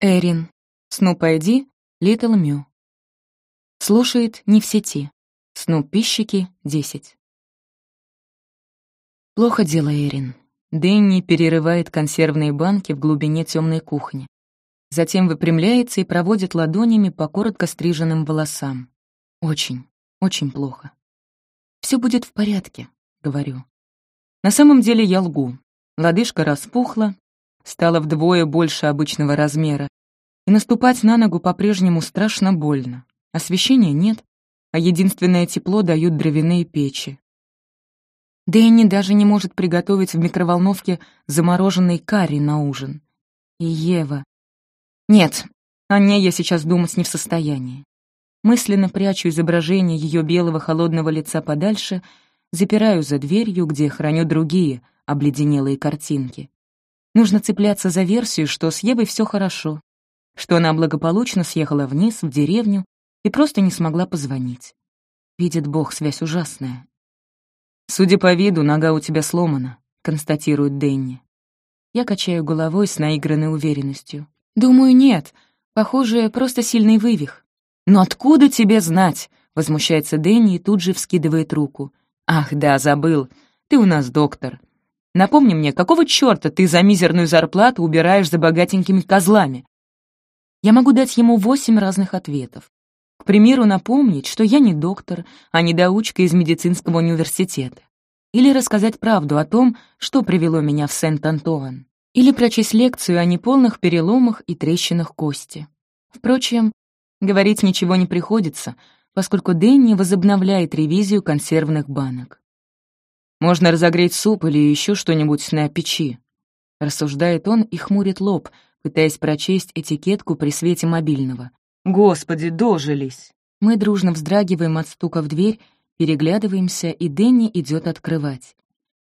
Эрин. Снуп ID. Литл Мю. Слушает не в сети. Снуп пищики 10. Плохо дело, Эрин. Дэнни перерывает консервные банки в глубине темной кухни. Затем выпрямляется и проводит ладонями по коротко стриженным волосам. Очень, очень плохо. Все будет в порядке», — говорю. На самом деле я лгу. Лодыжка распухла, стала вдвое больше обычного размера, и наступать на ногу по-прежнему страшно больно. Освещения нет, а единственное тепло дают дровяные печи. Дэнни даже не может приготовить в микроволновке замороженный карри на ужин. И Ева. Нет, о ней я сейчас думать не в состоянии. Мысленно прячу изображение ее белого холодного лица подальше, запираю за дверью, где храню другие обледенелые картинки. Нужно цепляться за версию, что с Евой все хорошо, что она благополучно съехала вниз, в деревню, и просто не смогла позвонить. Видит Бог, связь ужасная. «Судя по виду, нога у тебя сломана», — констатирует Дэнни. Я качаю головой с наигранной уверенностью. «Думаю, нет. Похоже, просто сильный вывих». «Но откуда тебе знать?» — возмущается Дэнни и тут же вскидывает руку. «Ах, да, забыл. Ты у нас доктор. Напомни мне, какого чёрта ты за мизерную зарплату убираешь за богатенькими козлами?» Я могу дать ему восемь разных ответов. К примеру, напомнить, что я не доктор, а не доучка из медицинского университета. Или рассказать правду о том, что привело меня в Сент-Антуан. Или прочесть лекцию о неполных переломах и трещинах кости. Впрочем, говорить ничего не приходится, поскольку Дэнни возобновляет ревизию консервных банок. «Можно разогреть суп или еще что-нибудь на печи», — рассуждает он и хмурит лоб, пытаясь прочесть этикетку при свете мобильного. «Господи, дожились!» Мы дружно вздрагиваем от стука в дверь, переглядываемся, и Дэнни идет открывать.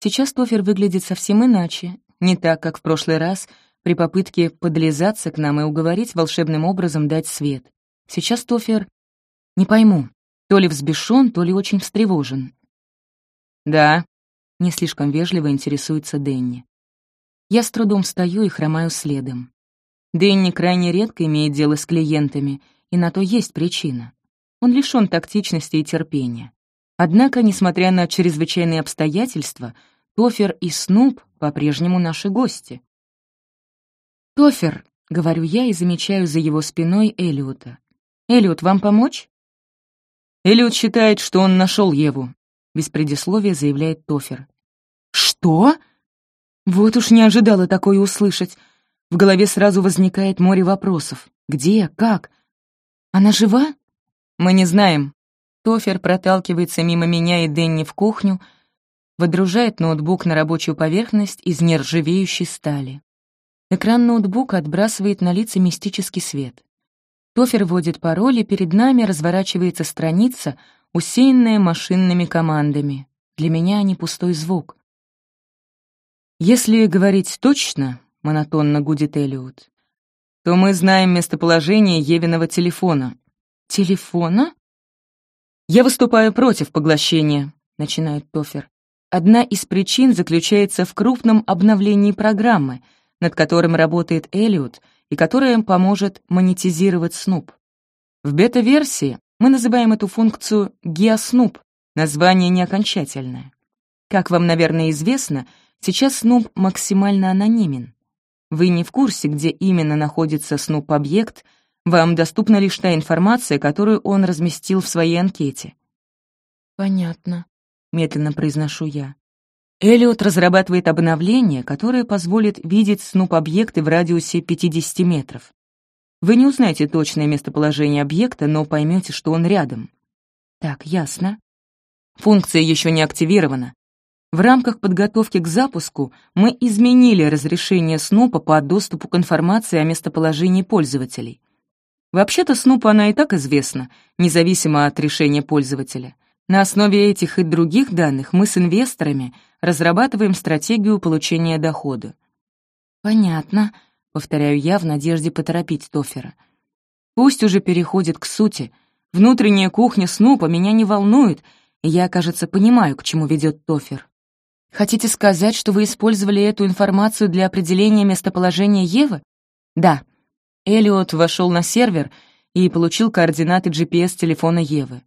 Сейчас Тофер выглядит совсем иначе, не так, как в прошлый раз, при попытке подлизаться к нам и уговорить волшебным образом дать свет. Сейчас Тофер... Не пойму, то ли взбешен, то ли очень встревожен. «Да», — не слишком вежливо интересуется Дэнни. Я с трудом встаю и хромаю следом. Дэнни крайне редко имеет дело с клиентами, и на то есть причина. Он лишён тактичности и терпения. Однако, несмотря на чрезвычайные обстоятельства, Тофер и Снуп по-прежнему наши гости. «Тофер», — говорю я и замечаю за его спиной Элиота. «Элиот, вам помочь?» Элиот считает, что он нашел Еву, без предисловия заявляет Тофер. «Что?» Вот уж не ожидала такое услышать. В голове сразу возникает море вопросов. Где? Как? Она жива? Мы не знаем. Тофер проталкивается мимо меня и Денни в кухню, выдружает ноутбук на рабочую поверхность из нержавеющей стали. Экран ноутбука отбрасывает на лица мистический свет. Тофер вводит пароль, и перед нами разворачивается страница, усеянная машинными командами. Для меня они пустой звук. Если говорить точно, — монотонно гудит Элиот, — то мы знаем местоположение Евиного телефона. Телефона? Я выступаю против поглощения, — начинает Тофер. Одна из причин заключается в крупном обновлении программы, над которым работает Элиот и которая поможет монетизировать Снуп. В бета-версии мы называем эту функцию GeoSnoop, название не окончательное. Как вам, наверное, известно, сейчас Снуп максимально анонимен. Вы не в курсе, где именно находится снуп-объект, вам доступна лишь та информация, которую он разместил в своей анкете. «Понятно», — медленно произношу я. Эллиот разрабатывает обновление, которое позволит видеть снуп-объекты в радиусе 50 метров. Вы не узнаете точное местоположение объекта, но поймете, что он рядом. Так, ясно. Функция еще не активирована, в рамках подготовки к запуску мы изменили разрешение Снупа по доступу к информации о местоположении пользователей. Вообще-то Снупу она и так известна, независимо от решения пользователя. На основе этих и других данных мы с инвесторами разрабатываем стратегию получения дохода. «Понятно», — повторяю я в надежде поторопить Тофера. «Пусть уже переходит к сути. Внутренняя кухня Снупа меня не волнует, и я, кажется, понимаю, к чему ведет Тофер». Хотите сказать, что вы использовали эту информацию для определения местоположения Евы? Да. Элиот вошел на сервер и получил координаты GPS-телефона Евы.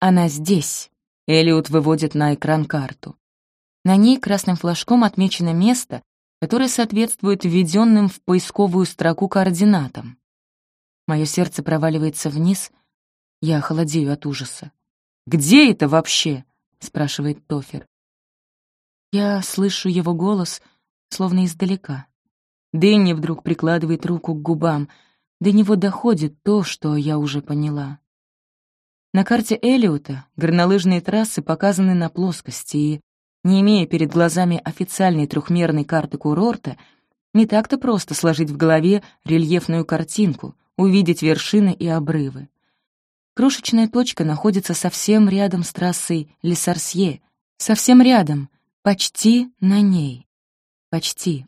«Она здесь», — Элиот выводит на экран карту. На ней красным флажком отмечено место, которое соответствует введенным в поисковую строку координатам. Мое сердце проваливается вниз, я холодею от ужаса. «Где это вообще?» — спрашивает Тофер. Я слышу его голос, словно издалека. Дэнни вдруг прикладывает руку к губам. До него доходит то, что я уже поняла. На карте Элиота горнолыжные трассы показаны на плоскости, и не имея перед глазами официальной трехмерной карты курорта, не так-то просто сложить в голове рельефную картинку, увидеть вершины и обрывы. Крошечная точка находится совсем рядом с трассой Лесарсье, совсем рядом, почти на ней. Почти.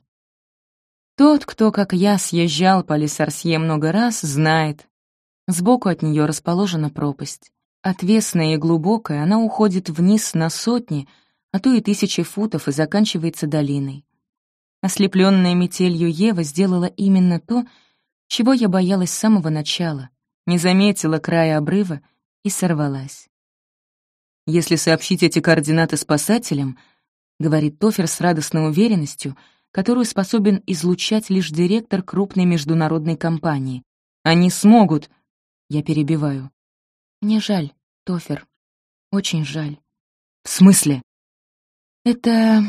Тот, кто, как я, съезжал по Лесарсье много раз, знает. Сбоку от нее расположена пропасть. Отвесная и глубокая, она уходит вниз на сотни, а то и тысячи футов и заканчивается долиной. Ослепленная метелью Ева сделала именно то, чего я боялась с самого начала, не заметила края обрыва и сорвалась. «Если сообщить эти координаты спасателям», — говорит Тофер с радостной уверенностью, которую способен излучать лишь директор крупной международной компании. «Они смогут!» Я перебиваю. «Мне жаль, Тофер. Очень жаль». «В смысле?» «Это...»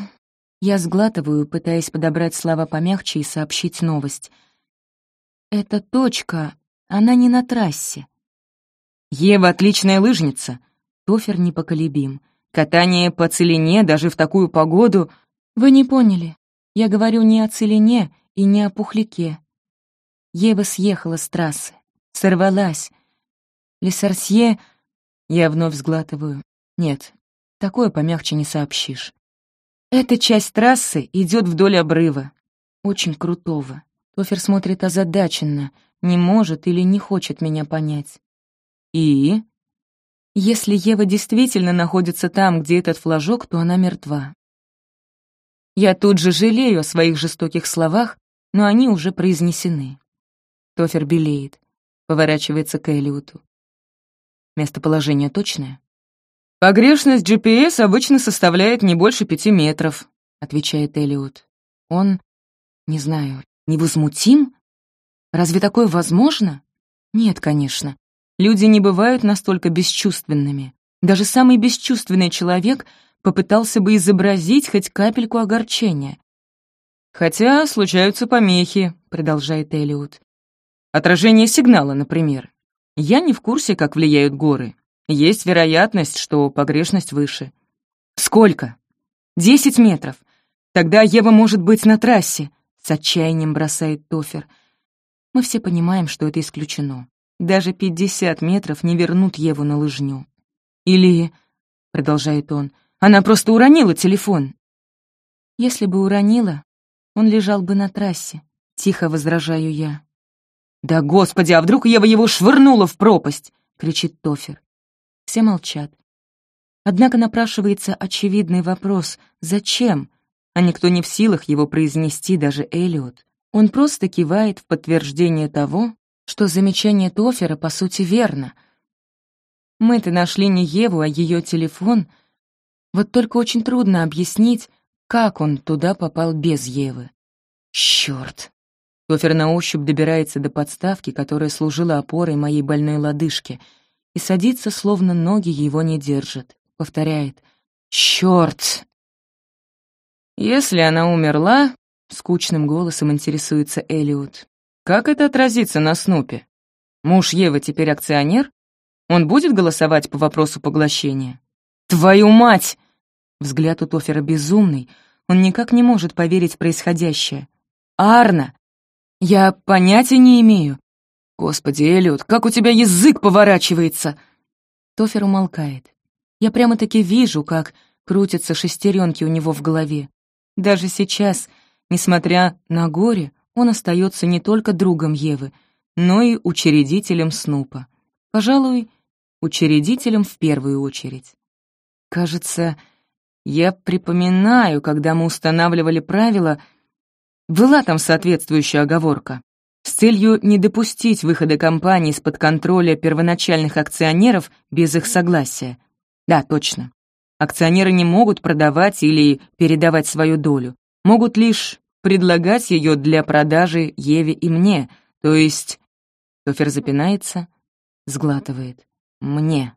Я сглатываю, пытаясь подобрать слова помягче и сообщить новость. «Эта точка, она не на трассе». «Ева отличная лыжница», — Тофер непоколебим. «Катание по целине даже в такую погоду...» «Вы не поняли. Я говорю не о целине и не о пухляке. Ева съехала с трассы, сорвалась. Лесарсье... Я вновь сглатываю. Нет, такое помягче не сообщишь. Эта часть трассы идет вдоль обрыва. Очень крутого. Тофер смотрит озадаченно, не может или не хочет меня понять. И? Если Ева действительно находится там, где этот флажок, то она мертва. Я тут же жалею о своих жестоких словах, но они уже произнесены. Тофер белеет, поворачивается к Элиоту. Местоположение точное? «Погрешность GPS обычно составляет не больше пяти метров», — отвечает Элиот. «Он, не знаю, невозмутим? Разве такое возможно? Нет, конечно. Люди не бывают настолько бесчувственными. Даже самый бесчувственный человек попытался бы изобразить хоть капельку огорчения. «Хотя случаются помехи», — продолжает Элиот. «Отражение сигнала, например. Я не в курсе, как влияют горы. Есть вероятность, что погрешность выше. Сколько? Десять метров. Тогда Ева может быть на трассе, с отчаянием бросает Тофер. Мы все понимаем, что это исключено. Даже пятьдесят метров не вернут Еву на лыжню. Или, продолжает он, она просто уронила телефон. Если бы уронила, он лежал бы на трассе, тихо возражаю я. «Да господи, а вдруг Ева его швырнула в пропасть?» — кричит Тофер. Все молчат. Однако напрашивается очевидный вопрос «Зачем?», а никто не в силах его произнести, даже Элиот. Он просто кивает в подтверждение того, что замечание Тофера по сути верно. Мы-то нашли не Еву, а ее телефон. Вот только очень трудно объяснить, как он туда попал без Евы. Чёрт! Тофер на ощупь добирается до подставки, которая служила опорой моей больной лодыжки — и садится, словно ноги его не держат. Повторяет «Чёрт!». «Если она умерла», — скучным голосом интересуется Элиот, «как это отразится на Снупе? Муж Евы теперь акционер? Он будет голосовать по вопросу поглощения?» «Твою мать!» Взгляд у Тофера безумный, он никак не может поверить в происходящее. «Арна! Я понятия не имею. «Господи, Эллиот, как у тебя язык поворачивается!» Тофер умолкает. Я прямо-таки вижу, как крутятся шестеренки у него в голове. Даже сейчас, несмотря на горе, он остается не только другом Евы, но и учредителем Снупа. Пожалуй, учредителем в первую очередь. Кажется, я припоминаю, когда мы устанавливали правила, была там соответствующая оговорка. с целью не допустить выхода компании из-под контроля первоначальных акционеров без их согласия. Да, точно. Акционеры не могут продавать или передавать свою долю, могут лишь предлагать ее для продажи Еве и мне, то есть... Тофер запинается, сглатывает. Мне.